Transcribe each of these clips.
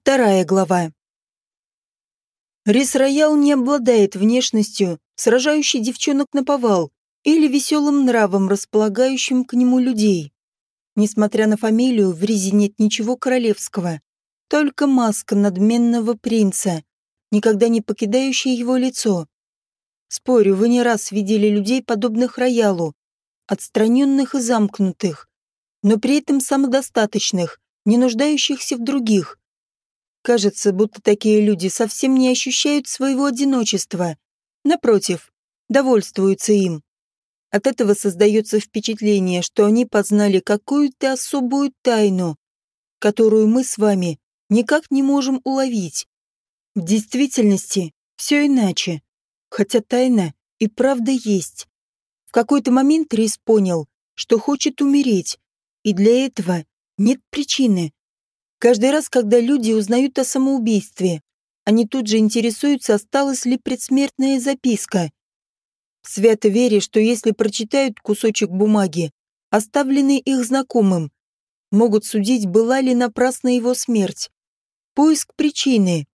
Вторая глава. Рис Роял не обладает внешностью, сражающей девчонок на повал, или веселым нравом, располагающим к нему людей. Несмотря на фамилию, в Ризе нет ничего королевского, только маска надменного принца, никогда не покидающая его лицо. Спорю, вы не раз видели людей, подобных Роялу, отстраненных и замкнутых, но при этом самодостаточных, не нуждающихся в других. Кажется, будто такие люди совсем не ощущают своего одиночества. Напротив, довольствуются им. От этого создается впечатление, что они познали какую-то особую тайну, которую мы с вами никак не можем уловить. В действительности все иначе, хотя тайна и правда есть. В какой-то момент Рис понял, что хочет умереть, и для этого нет причины. Каждый раз, когда люди узнают о самоубийстве, они тут же интересуются, осталась ли предсмертная записка. Свято веря, что если прочитают кусочек бумаги, оставленный их знакомым, могут судить, была ли напрасна его смерть. Поиск причины.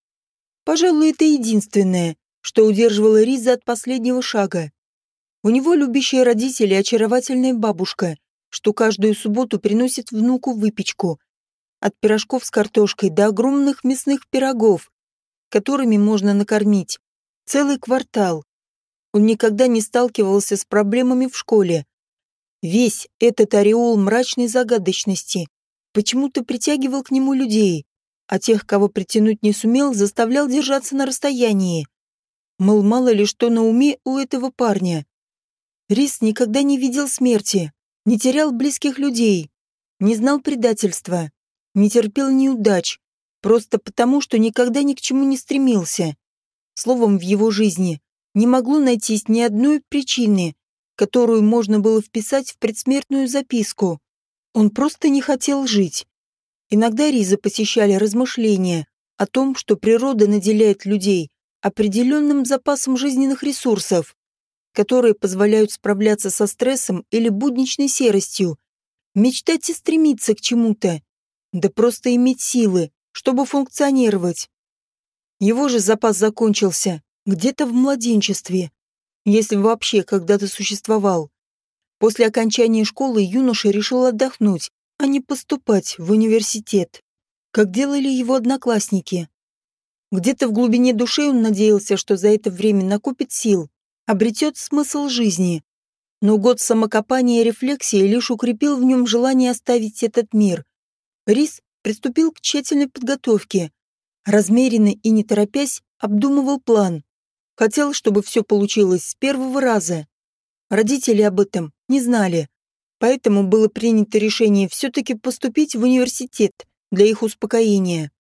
Пожалуй, это единственное, что удерживало Риза от последнего шага. У него любящие родители очаровательная бабушка, что каждую субботу приносит внуку выпечку, от пирожков с картошкой до огромных мясных пирогов, которыми можно накормить целый квартал. Он никогда не сталкивался с проблемами в школе. Весь этот ореол мрачной загадочности почему-то притягивал к нему людей, а тех, кого притянуть не сумел, заставлял держаться на расстоянии. Мол, мало ли что на уме у этого парня. Рис никогда не видел смерти, не терял близких людей, не знал предательства не терпел неудач, просто потому, что никогда ни к чему не стремился. Словом, в его жизни не могло найтись ни одной причины, которую можно было вписать в предсмертную записку. Он просто не хотел жить. Иногда Риза посещали размышления о том, что природа наделяет людей определенным запасом жизненных ресурсов, которые позволяют справляться со стрессом или будничной серостью, мечтать и стремиться к чему-то, да просто иметь силы, чтобы функционировать. Его же запас закончился где-то в младенчестве, если вообще когда-то существовал. После окончания школы юноша решил отдохнуть, а не поступать в университет, как делали его одноклассники. Где-то в глубине души он надеялся, что за это время накопит сил, обретет смысл жизни. Но год самокопания и рефлексии лишь укрепил в нем желание оставить этот мир Рис приступил к тщательной подготовке. Размеренно и не торопясь обдумывал план. Хотел, чтобы все получилось с первого раза. Родители об этом не знали, поэтому было принято решение все-таки поступить в университет для их успокоения.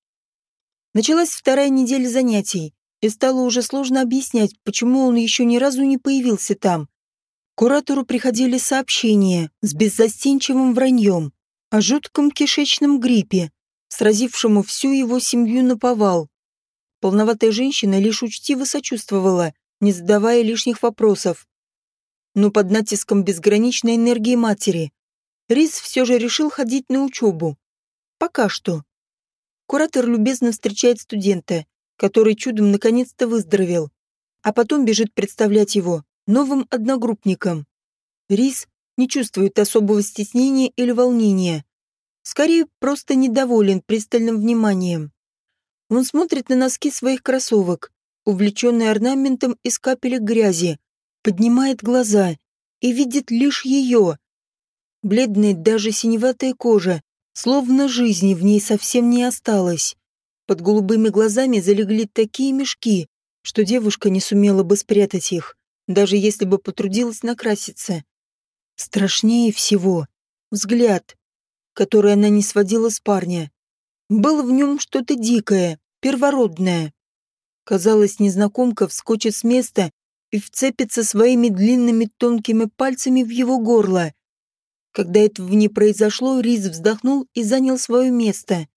Началась вторая неделя занятий, и стало уже сложно объяснять, почему он еще ни разу не появился там. Куратору приходили сообщения с беззастенчивым враньем о жутком кишечном гриппе, сразившему всю его семью на повал. Полноватая женщина лишь учтиво сочувствовала, не задавая лишних вопросов. Но под натиском безграничной энергии матери Рис все же решил ходить на учебу. Пока что. Куратор любезно встречает студента, который чудом наконец-то выздоровел, а потом бежит представлять его новым одногруппникам. Рис не чувствует особого стеснения или волнения. Скорее, просто недоволен пристальным вниманием. Он смотрит на носки своих кроссовок, увлеченный орнаментом из капелек грязи, поднимает глаза и видит лишь ее. Бледная даже синеватая кожа, словно жизни в ней совсем не осталось. Под голубыми глазами залегли такие мешки, что девушка не сумела бы спрятать их, даже если бы потрудилась накраситься. Страшнее всего взгляд, который она не сводила с парня. Было в нем что-то дикое, первородное. Казалось, незнакомка вскочит с места и вцепится своими длинными тонкими пальцами в его горло. Когда этого не произошло, Риз вздохнул и занял свое место.